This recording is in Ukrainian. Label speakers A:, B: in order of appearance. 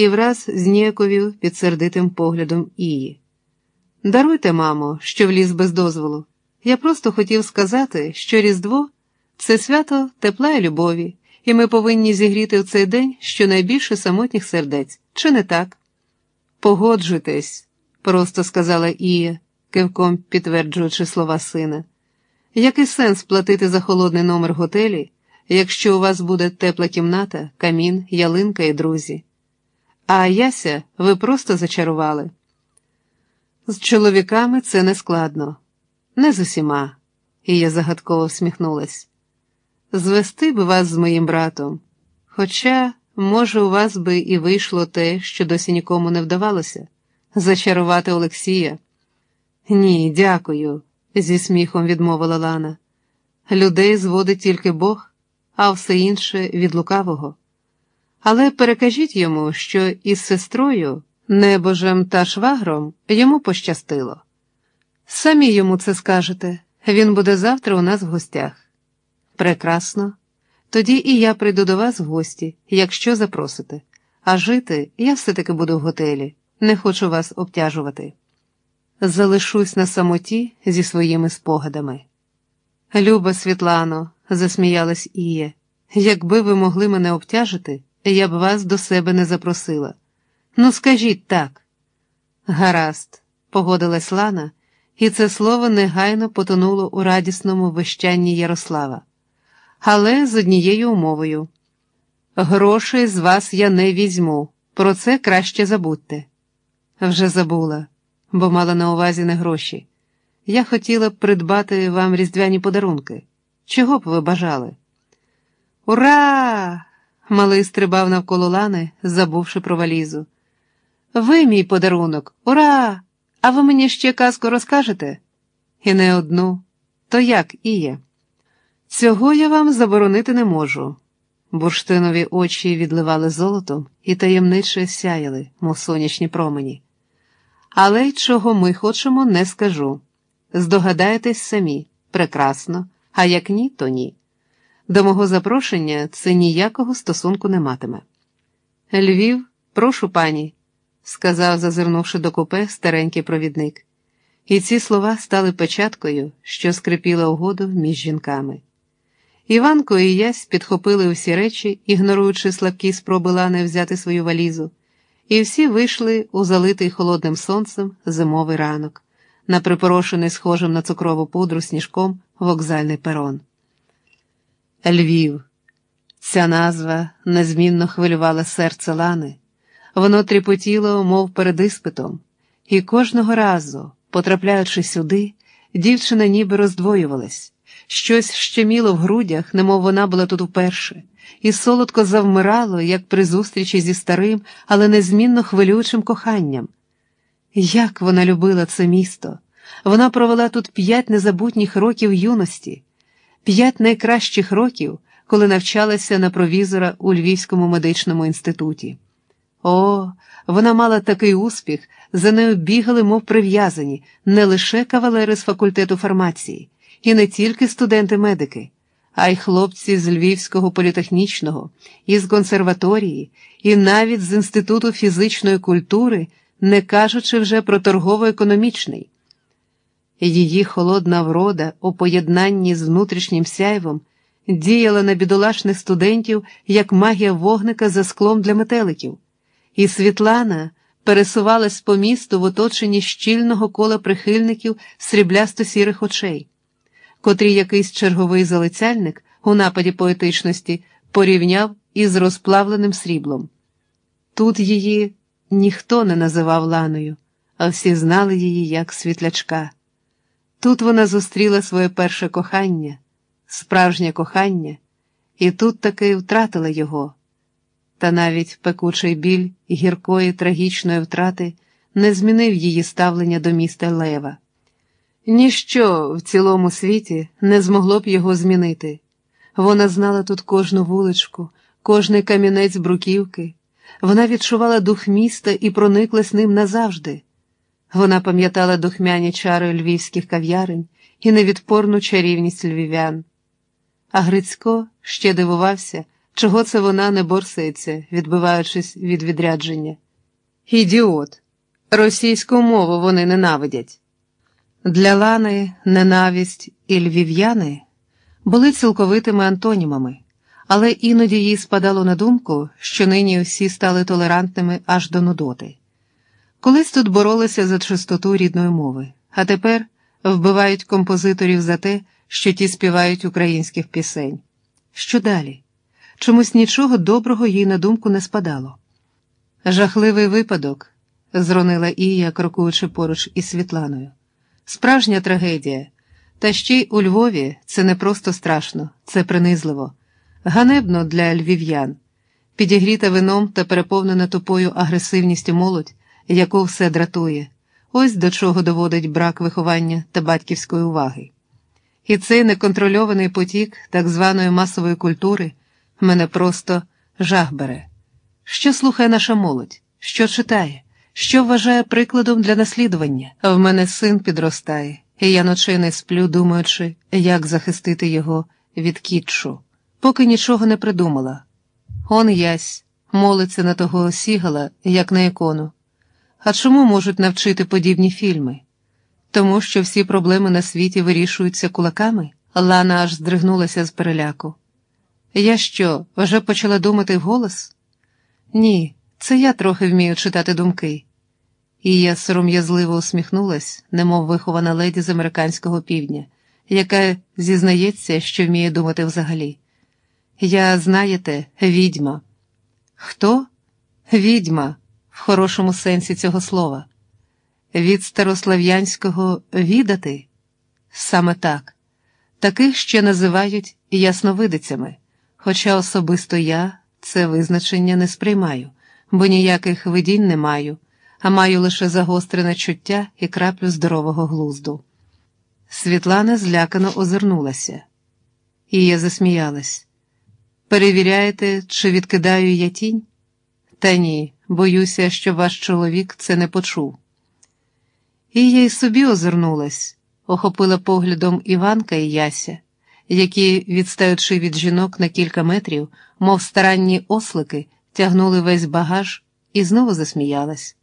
A: і враз зніяковів під сердитим поглядом Ії. Даруйте, мамо, що вліз без дозволу. Я просто хотів сказати, що Різдво це свято тепла і любові, і ми повинні зігріти в цей день щонайбільше самотніх сердець, чи не так? Погоджуйтесь, просто сказала Ія, кивком підтверджуючи слова сина. Який сенс платити за холодний номер готелі, якщо у вас буде тепла кімната, камін, ялинка і друзі? А Яся ви просто зачарували. З чоловіками це не складно, не з усіма, і я загадково всміхнулась. Звести би вас з моїм братом. Хоча, може, у вас би і вийшло те, що досі нікому не вдавалося зачарувати Олексія. Ні, дякую, зі сміхом відмовила Лана. Людей зводить тільки Бог, а все інше від лукавого. Але перекажіть йому, що із сестрою, небожем та швагром йому пощастило. Самі йому це скажете, він буде завтра у нас в гостях. Прекрасно. Тоді і я прийду до вас в гості, якщо запросите. А жити я все-таки буду в готелі, не хочу вас обтяжувати. Залишусь на самоті зі своїми спогадами. Люба Світлано, засміялась Ія, якби ви могли мене обтяжити, я б вас до себе не запросила. Ну, скажіть так. Гаразд, погодилась Лана, і це слово негайно потонуло у радісному вищанні Ярослава. Але з однією умовою. Грошей з вас я не візьму, про це краще забудьте. Вже забула, бо мала на увазі не гроші. Я хотіла б придбати вам різдвяні подарунки. Чого б ви бажали? Ура! Малий стрибав навколо лани, забувши про валізу. Ви мій подарунок, ура! А ви мені ще казку розкажете? І не одну. То як Іє? Цього я вам заборонити не можу. Бурштинові очі відливали золотом і таємниче сяяли, мов сонячні промені. Але й чого ми хочемо, не скажу. Здогадаєтесь самі, прекрасно, а як ні, то ні. До мого запрошення це ніякого стосунку не матиме. Львів, прошу пані, сказав, зазирнувши до купе старенький провідник, і ці слова стали печаткою, що скрипіла угоду між жінками. Іванко і ясь підхопили усі речі, ігноруючи слабкі спроби Лани взяти свою валізу, і всі вийшли у залитий холодним сонцем зимовий ранок, на припорошений схожим на цукрову пудру сніжком вокзальний перон. Львів. Ця назва незмінно хвилювала серце Лани, воно тріпотіло, мов перед іспитом, і кожного разу, потрапляючи сюди, дівчина ніби роздвоювалась, щось щеміло в грудях, немов вона була тут вперше, і солодко завмирало, як при зустрічі зі старим, але незмінно хвилюючим коханням. Як вона любила це місто! Вона провела тут п'ять незабутніх років юності п'ять найкращих років, коли навчалася на провізора у Львівському медичному інституті. О, вона мала такий успіх, за нею бігали, мов прив'язані, не лише кавалери з факультету фармації, і не тільки студенти-медики, а й хлопці з Львівського політехнічного, із консерваторії, і навіть з Інституту фізичної культури, не кажучи вже про торгово-економічний. Її холодна врода у поєднанні з внутрішнім сяйвом діяла на бідолашних студентів як магія вогника за склом для метеликів, і Світлана пересувалась по місту в оточенні щільного кола прихильників сріблясто сірих очей, котрі якийсь черговий залицяльник у нападі поетичності порівняв із розплавленим сріблом. Тут її ніхто не називав Ланою, а всі знали її як світлячка. Тут вона зустріла своє перше кохання, справжнє кохання, і тут таки втратила його. Та навіть пекучий біль гіркої трагічної втрати не змінив її ставлення до міста Лева. Ніщо в цілому світі не змогло б його змінити. Вона знала тут кожну вуличку, кожний камінець бруківки. Вона відчувала дух міста і прониклась ним назавжди. Вона пам'ятала духмяні чари львівських кав'ярень і невідпорну чарівність львів'ян. А Грицько ще дивувався, чого це вона не борсається, відбиваючись від відрядження. Ідіот, російську мову вони ненавидять. Для Лани ненависть і львів'яни були цілковитими антонімами, але іноді їй спадало на думку, що нині всі стали толерантними аж до нудоти. Колись тут боролися за чистоту рідної мови, а тепер вбивають композиторів за те, що ті співають українських пісень. Що далі? Чомусь нічого доброго їй на думку не спадало. Жахливий випадок, зронила Ія, крокуючи поруч із Світланою. Справжня трагедія. Та ще й у Львові це не просто страшно, це принизливо, ганебно для львів'ян, підігріта вином та переповнена тупою агресивністю молодь, яку все дратує, ось до чого доводить брак виховання та батьківської уваги. І цей неконтрольований потік так званої масової культури мене просто жах бере. Що слухає наша молодь, що читає, що вважає прикладом для наслідування? В мене син підростає, і я ночей не сплю, думаючи, як захистити його від кітчу, поки нічого не придумала. Он ясь, молиться на того сігала, як на ікону. А чому можуть навчити подібні фільми? Тому що всі проблеми на світі вирішуються кулаками? Лана аж здригнулася з переляку. Я що, вже почала думати вголос? Ні, це я трохи вмію читати думки. І я сором'язливо усміхнулась, немов вихована леді з американського півдня, яка зізнається, що вміє думати взагалі. Я, знаєте, відьма. Хто? Відьма, в хорошому сенсі цього слова. Від старослав'янського відати? Саме так. Таких ще називають ясновидицями, хоча особисто я це визначення не сприймаю, бо ніяких видінь не маю, а маю лише загострене чуття і краплю здорового глузду. Світлана злякано озирнулася, і я засміялась. Перевіряєте, чи відкидаю я тінь? Та ні, боюся, що ваш чоловік це не почув. І я й собі озирнулась, охопила поглядом Іванка і Яся, які, відстаючи від жінок на кілька метрів, мов старанні ослики, тягнули весь багаж і знову засміялась.